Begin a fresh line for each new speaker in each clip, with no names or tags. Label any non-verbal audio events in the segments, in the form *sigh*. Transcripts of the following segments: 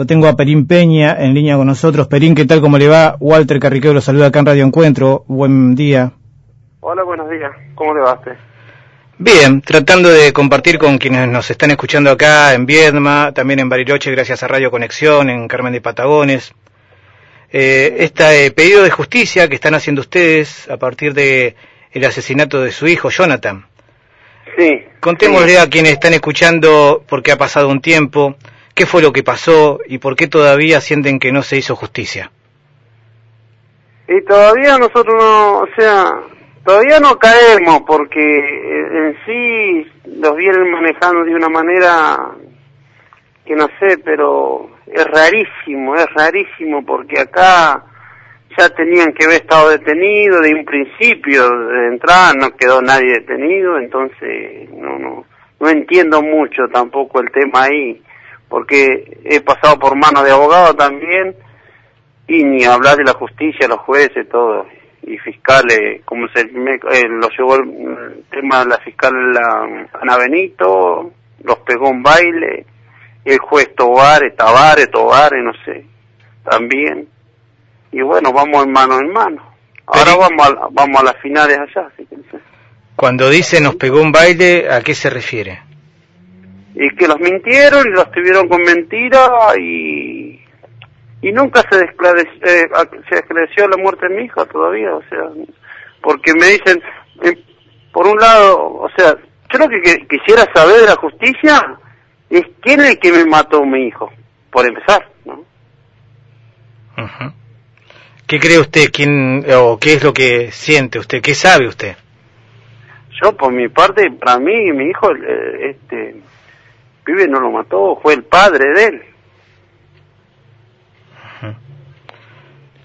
Lo tengo a Perín Peña en línea con nosotros. Perín, ¿qué tal? ¿Cómo le va? Walter Carriqueo lo saluda acá en Radio Encuentro. Buen día.
Hola, buenos días. ¿Cómo le va a usted?
Bien, tratando de compartir con quienes nos están escuchando acá en Viedma, también en Bariloche, gracias a Radio Conexión, en Carmen de Patagones. Eh, este pedido de justicia que están haciendo ustedes a partir de el asesinato de su hijo, Jonathan.
Sí.
Contémosle a quienes están escuchando, porque ha pasado un tiempo, qué fue lo que pasó y por qué todavía sienten que no se hizo justicia.
Y todavía nosotros no, o sea, todavía no caemos porque en sí los vienen manejando de una manera que no sé, pero es rarísimo, es rarísimo porque acá ya tenían que haber estado detenidos de un principio, de entrada no quedó nadie detenido, entonces no, no, no entiendo mucho tampoco el tema ahí, porque he pasado por manos de abogado también, y ni hablar de la justicia, los jueces, todo, y fiscales, como se me, eh, lo llevó el, tema de la fiscal la, Ana Benito, los pegó un baile, el juez Tobares, Tavares, Tobares, no sé, también y bueno, vamos en mano en mano. Ahora vamos a, vamos a las finales allá,
Cuando dice nos pegó un baile, ¿a qué se refiere?
Y que los mintieron y los tuvieron con mentira y, y nunca se, esclareció, eh, se esclareció la muerte de mi hijo todavía, o sea, porque me dicen, eh, por un lado, o sea, yo lo que, quisiera saber de la justicia es quién es el que me mató a mi hijo, por empezar, ¿no?
¿Qué cree usted? ¿Quién o qué es lo que siente usted? ¿Qué sabe usted?
Yo, por mi parte, para mí, mi hijo, eh, este, pibe no lo mató, fue el padre de él.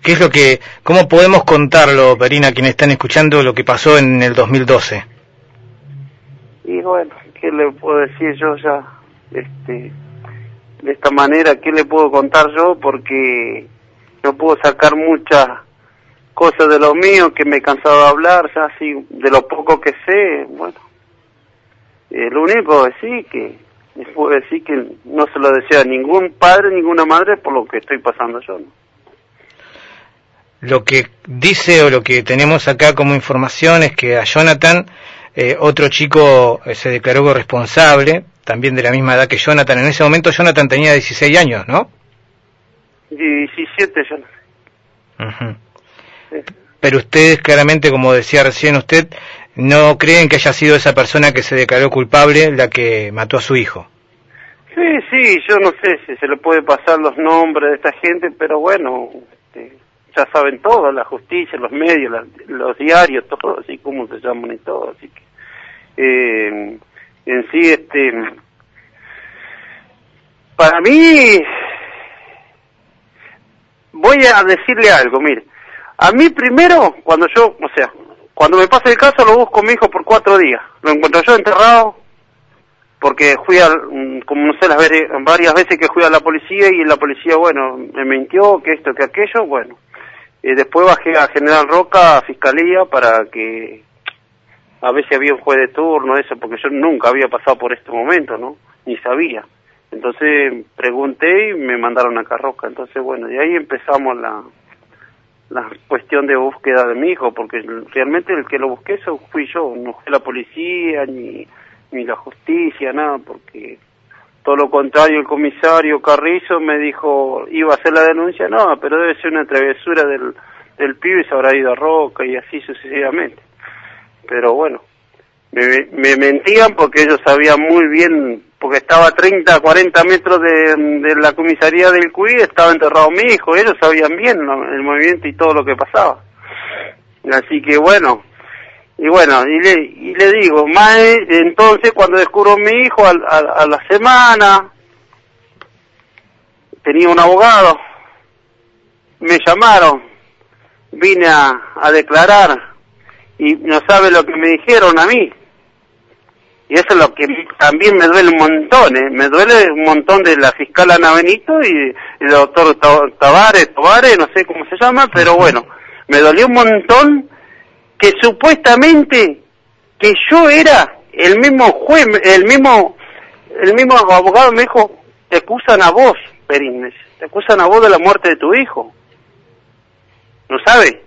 ¿Qué es lo que, cómo podemos contarlo, Perina, quienes están escuchando lo que pasó en el 2012?
Y bueno, ¿qué le puedo decir yo ya? Este, de esta manera, ¿qué le puedo contar yo? Porque no puedo sacar muchas cosas de lo mío que me he cansado de hablar, ya así, de lo poco que sé, bueno. Eh, lo único es decir que puedo decir que no se lo desea ningún padre, ninguna madre por lo que estoy pasando yo.
Lo que dice o lo que tenemos acá como información es que a Jonathan, eh, otro chico eh, se declaró responsable, también de la misma edad que Jonathan. En ese momento Jonathan tenía 16 años, ¿no?
17 ya no
Pero ustedes claramente, como decía recién usted, no creen que haya sido esa persona que se declaró culpable la que mató a su hijo.
Sí, sí, yo no sé si se le puede pasar los nombres de esta gente, pero bueno, este, ya saben todo, la justicia, los medios, los diarios, todo, así como se llaman y todo, así que eh, en sí, este, para mí voy a decirle algo, mire. A mí primero, cuando yo, o sea, cuando me pase el caso lo busco a mi hijo por cuatro días. Lo encuentro yo enterrado, porque fui a, mm, como no sé, las varias veces que fui a la policía y la policía, bueno, me mintió, que esto, que aquello, bueno. y después bajé a General Roca, a Fiscalía, para que a ver si había un juez de turno, eso, porque yo nunca había pasado por este momento, ¿no? Ni sabía. Entonces pregunté y me mandaron a Carroca. Entonces, bueno, de ahí empezamos la, la cuestión de búsqueda de mi hijo, porque realmente el que lo busqué eso fui yo, no fue la policía ni, ni la justicia, nada, porque todo lo contrario, el comisario Carrizo me dijo, iba a hacer la denuncia, no, pero debe ser una travesura del, del pibe se habrá ido a Roca y así sucesivamente. Pero bueno, me, me mentían porque ellos sabían muy bien porque estaba a 30, 40 metros de, la comisaría del CUI, estaba enterrado mi hijo, ellos sabían bien el movimiento y todo lo que pasaba. Así que bueno, y bueno, y le, y le digo, más entonces cuando descubro mi hijo a, la semana, tenía un abogado, me llamaron, vine a, a declarar y no sabe lo que me dijeron a mí y eso es lo que también me duele un montón, ¿eh? me duele un montón de la fiscal Ana Benito y, el doctor Tavares, Tavares, no sé cómo se llama, pero bueno, me dolió un montón que supuestamente que yo era el mismo juez, el mismo, el mismo abogado me dijo, te acusan a vos, Perines. Te acusan a vos de la muerte de tu hijo. ¿No sabe?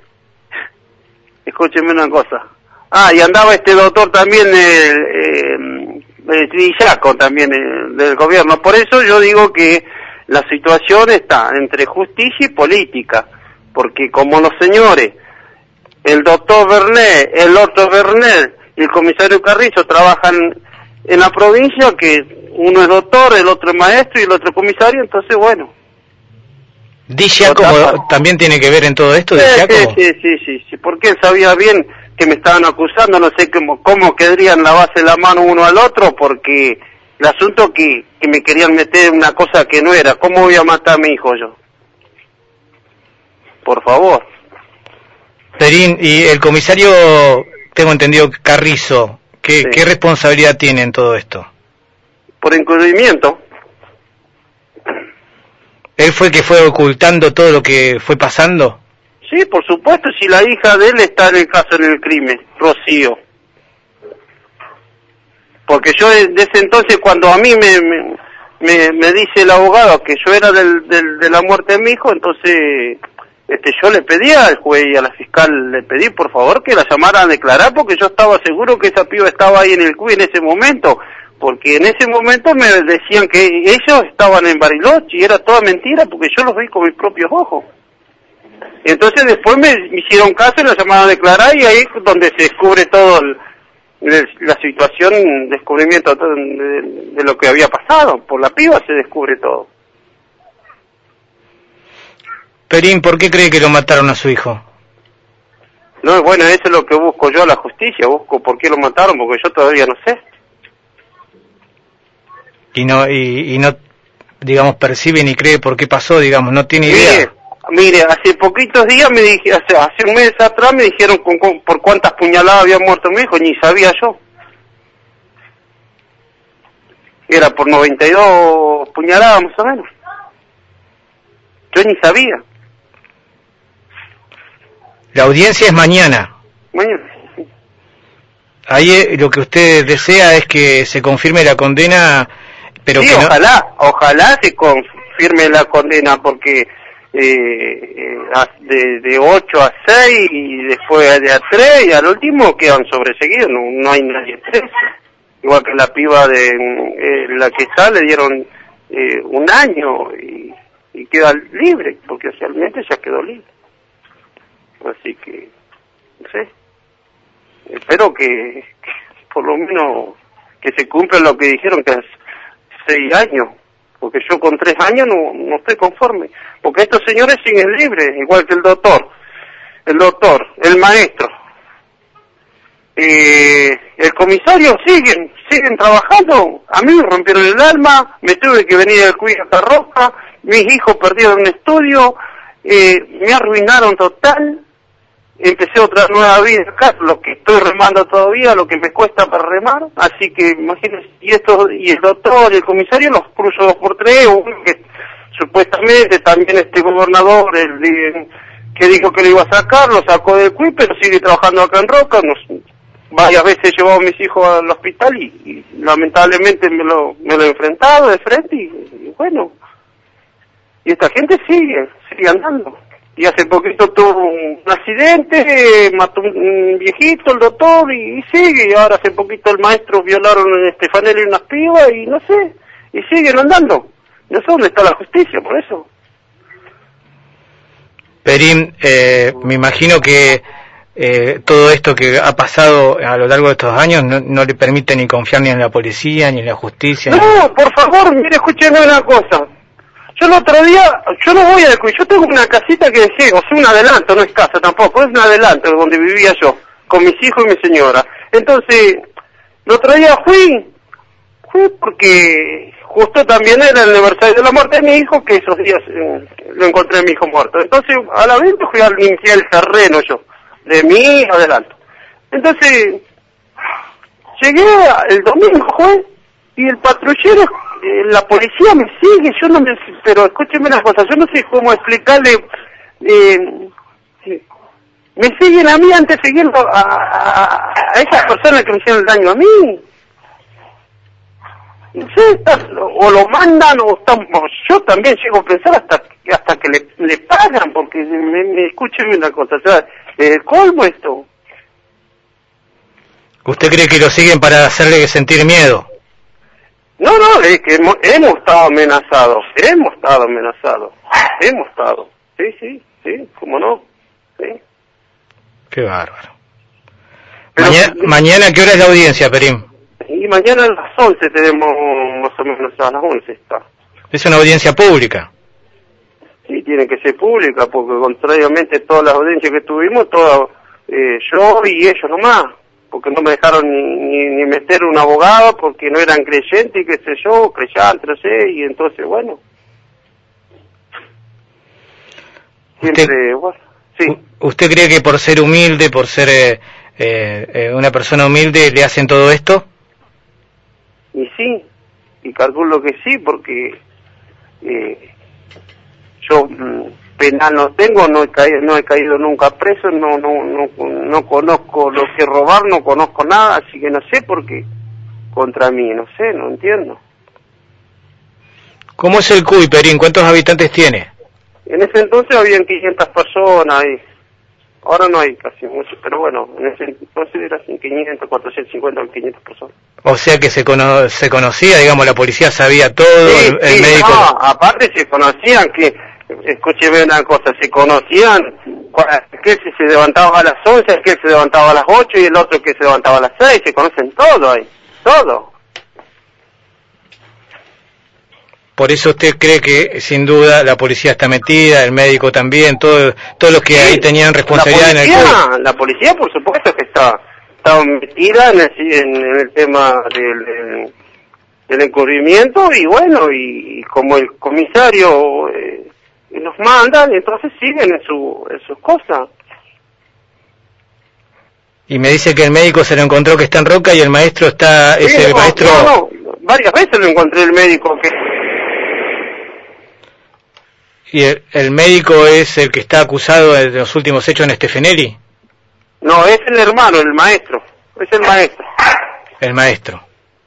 *laughs* Escúcheme una cosa. Ah, y andaba este doctor también, eh, eh, Trillaco también eh, del gobierno. Por eso yo digo que la situación está entre justicia y política. Porque como los señores, el doctor Bernet, el otro Bernet y el comisario Carrizo trabajan en la provincia, que uno es doctor, el otro es maestro y el otro comisario, entonces bueno,
Di también tiene que ver en todo esto
sí. Sí, sí, sí, sí, porque él sabía bien que me estaban acusando, no sé cómo, cómo quedarían la base de la mano uno al otro, porque el asunto que, que me querían meter una cosa que no era, ¿cómo voy a matar a mi hijo yo? Por favor.
Perín, y el comisario, tengo entendido, Carrizo, ¿qué,
Sí.
¿qué responsabilidad tiene en todo esto?
Por encubrimiento.
¿Él fue el que fue ocultando todo lo que fue pasando?
Sí, por supuesto, si la hija de él está en el caso en el crimen, Rocío. Porque yo de de ese entonces, cuando a mí me, me, me, me dice el abogado que yo era del, del, de la muerte de mi hijo, entonces este yo le pedí al juez y a la fiscal, le pedí por favor que la llamaran a declarar porque yo estaba seguro que esa piba estaba ahí en el CUI en ese momento. Porque en ese momento me decían que ellos estaban en Bariloche y era toda mentira porque yo los vi con mis propios ojos. Y entonces después me hicieron caso y la llamaron a declarar y ahí es donde se descubre todo el- el- la situación, descubrimiento de, de lo que había pasado. Por la piba se descubre todo.
Perín, ¿por qué cree que lo mataron a su hijo?
No, bueno, eso es lo que busco yo, la justicia. Busco por qué lo mataron, porque yo todavía no sé.
Y no, y, y no, digamos, percibe ni cree por qué pasó, digamos, no tiene idea.
Mire, hace poquitos días me dije, hace, hace un mes atrás me dijeron con, con- por cuántas puñaladas había muerto mi hijo, ni sabía yo. Era por 92 puñaladas más o menos. Yo ni sabía.
La audiencia es mañana.
Mañana.
Ahí eh, lo que usted desea es que se confirme la condena, pero
sí,
que no...
ojalá, ojalá se confirme la condena porque eh, de, de 8 a 6 y después de a 3 y al último quedan sobreseguidos, no, no hay nadie. Igual que la piba de eh, la que está le dieron eh, un año y, queda libre, porque realmente ya quedó libre. Así que, no sé, espero que, que por lo menos que se cumpla lo que dijeron que es seis años, porque yo con tres años no, no estoy conforme, porque estos señores siguen libres, igual que el doctor, el doctor, el maestro, eh, el comisario siguen, siguen trabajando, a mí me rompieron el alma, me tuve que venir al cuida a Roja, mis hijos perdieron un estudio, eh, me arruinaron total, empecé otra nueva vida acá, lo que estoy remando todavía, lo que me cuesta para remar, así que imagínense, y esto, y el doctor y el comisario los cruzo dos por tres, uno que supuestamente también este gobernador, el que dijo que lo iba a sacar, lo sacó del CUI, pero sigue trabajando acá en Roca, nos, varias veces he llevado a mis hijos al hospital y, y lamentablemente me lo, me lo he enfrentado de frente y, y bueno, y esta gente sigue, sigue andando. Y hace poquito tuvo un accidente, eh, mató un, viejito, el doctor, y, y sigue. Y ahora hace poquito el maestro violaron en Estefanel y unas pibas, y no sé, y siguen andando. No sé dónde está la justicia, por eso.
Perín, eh, me imagino que eh, todo esto que ha pasado a lo largo de estos años no, no le permite ni confiar ni en la policía, ni en la justicia. ni-
No, por favor, mire, escúcheme una cosa. Yo el otro día, yo no voy a descuidar, yo tengo una casita que dejé, o sea, un adelanto, no es casa tampoco, es un adelanto donde vivía yo, con mis hijos y mi señora. Entonces, el otro día fui, fui porque justo también era el aniversario de la muerte de mi hijo, que esos días eh, lo encontré a mi hijo muerto. Entonces, a la vez fui a limpiar el terreno yo, de mi adelanto. Entonces, Llegué el domingo, juez, y el patrullero, eh, la policía me sigue, yo no me, pero escúcheme una cosa, yo no sé cómo explicarle, eh, me siguen a mí antes siguiendo a, a, a esas personas que me hicieron el daño a mí. Sí, o lo mandan o estamos, yo también llego a pensar hasta hasta que le, le pagan, porque me, me escúcheme una cosa, o sea, el colmo esto.
¿Usted cree que lo siguen para hacerle sentir miedo?
No, no, es que hemos, hemos estado amenazados, hemos estado amenazados, hemos estado, sí, sí, sí, cómo no, sí.
Qué bárbaro. Pero, mañana, mañana, ¿qué hora es la audiencia, Perín?
Y mañana a las 11 tenemos más o menos a las 11 está.
¿Es una audiencia pública?
Sí, tiene que ser pública, porque contrariamente todas las audiencias que tuvimos, todas, eh, yo y ellos nomás, porque no me dejaron ni, ni, ni, meter un abogado, porque no eran creyentes y qué sé yo, creyentes, no sé, y entonces, bueno. Siempre,
¿Usted,
bueno, sí.
¿Usted cree que por ser humilde, por ser eh, eh, una persona humilde, le hacen todo esto?
Y sí, y calculo que sí, porque eh, yo mm, penal no tengo, no he caído, no he caído nunca preso, no, no, no, no conozco lo que robar, no conozco nada, así que no sé por qué contra mí, no sé, no entiendo.
¿Cómo es el CUI, Perín? ¿Cuántos habitantes tiene?
En ese entonces habían 500 personas y ahora no hay casi mucho, pero bueno, en ese entonces eran 500, 450 o 500 personas.
O sea que se, cono se conocía, digamos, la policía sabía todo,
sí,
el, el
sí,
médico...
No, aparte se conocían que escúcheme una cosa, se conocían que si se levantaba a las 11, que se levantaba a las 8 y el otro que se levantaba a las 6, se conocen todo ahí, todo.
Por eso usted cree que sin duda la policía está metida, el médico también, todo, todos los que sí, ahí tenían responsabilidad
la policía,
en el
La policía por supuesto que está, está metida en el, en el tema del, del, del, encubrimiento y bueno, y, y como el comisario eh, nos mandan, entonces siguen en, su, en sus cosas.
Y me dice que el médico se lo encontró que está en Roca y el maestro está,
sí,
ese
no,
maestro...
No, no, varias veces lo encontré el médico que...
¿Y el, el, médico es el que está acusado de los últimos hechos en Stefanelli?
No, es el hermano, el maestro, es el maestro.
El maestro.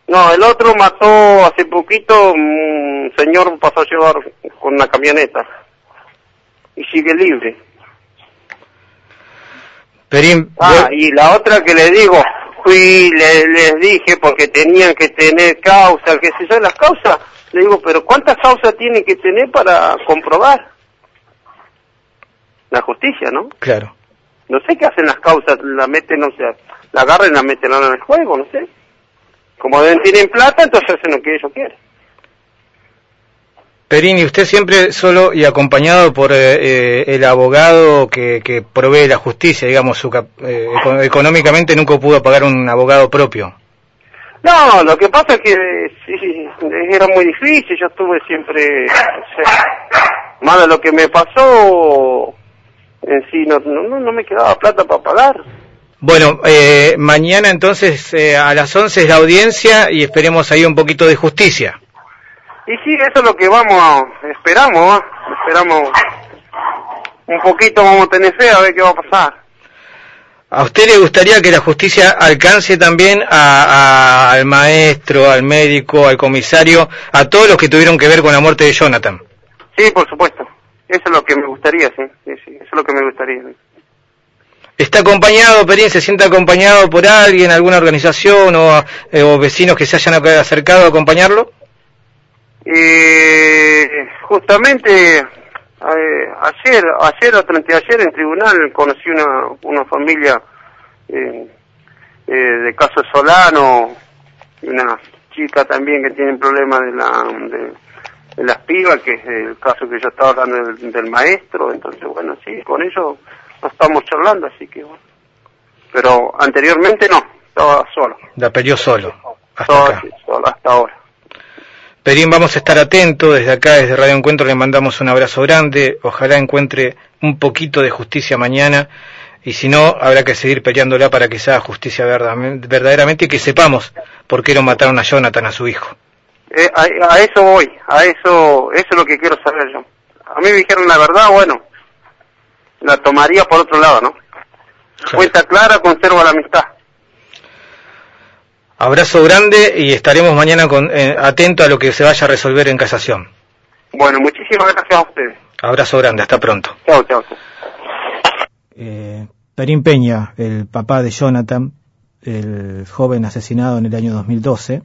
No, el otro mató hace poquito, un señor pasó a llevar con una camioneta y sigue libre.
Perín,
ah, y la otra que le digo, fui, le, les dije porque tenían que tener causa, que sé yo, las causas, le digo, pero ¿cuántas causas tienen que tener para comprobar? La justicia, ¿no?
Claro.
No sé qué hacen las causas, la meten, o sea, la agarran y la meten en el juego, no sé. Como tienen plata, entonces hacen lo que ellos quieren.
Perini, usted siempre solo y acompañado por eh, el abogado que, que, provee la justicia, digamos, su, eh, económicamente nunca pudo pagar un abogado propio.
No, lo que pasa es que sí, era muy difícil, yo estuve siempre, o sea, más de lo que me pasó, en sí no, no, no me quedaba plata para pagar.
Bueno, eh, mañana entonces eh, a las 11 es la audiencia y esperemos ahí un poquito de justicia.
Y sí, eso es lo que vamos, esperamos, ¿eh? esperamos un poquito, vamos a tener fe a ver qué va a pasar.
¿A usted le gustaría que la justicia alcance también a, a, al maestro, al médico, al comisario, a todos los que tuvieron que ver con la muerte de Jonathan?
Sí, por supuesto. Eso es lo que me gustaría, sí. sí, sí eso es lo que me gustaría.
¿Está acompañado, Perín, se siente acompañado por alguien, alguna organización o, eh, o vecinos que se hayan acercado a acompañarlo?
Eh, justamente eh, ayer, ayer o frente ayer en tribunal conocí una, una familia eh, eh, de caso Solano, una chica también que tiene problemas de la de, de, las pibas, que es el caso que yo estaba hablando del, del maestro, entonces bueno, sí, con ellos no estamos charlando, así que bueno. Pero anteriormente no, estaba solo.
La peleó solo, hasta
Todo,
acá.
sí, solo, hasta ahora.
Perín, vamos a estar atentos. Desde acá, desde Radio Encuentro, le mandamos un abrazo grande. Ojalá encuentre un poquito de justicia mañana. Y si no, habrá que seguir peleándola para que sea justicia verdaderamente y que sepamos por qué lo mataron a Jonathan, a su hijo.
Eh, a, a, eso voy, a eso, eso es lo que quiero saber yo. A mí me dijeron la verdad, bueno, la tomaría por otro lado, ¿no? Claro. Cuenta clara, conserva la amistad.
Abrazo grande y estaremos mañana con, eh, atento a lo que se vaya a resolver en casación.
Bueno, muchísimas gracias a ustedes.
Abrazo grande, hasta pronto.
Chao, chao.
Eh, Perín Peña, el papá de Jonathan, el joven asesinado en el año 2012,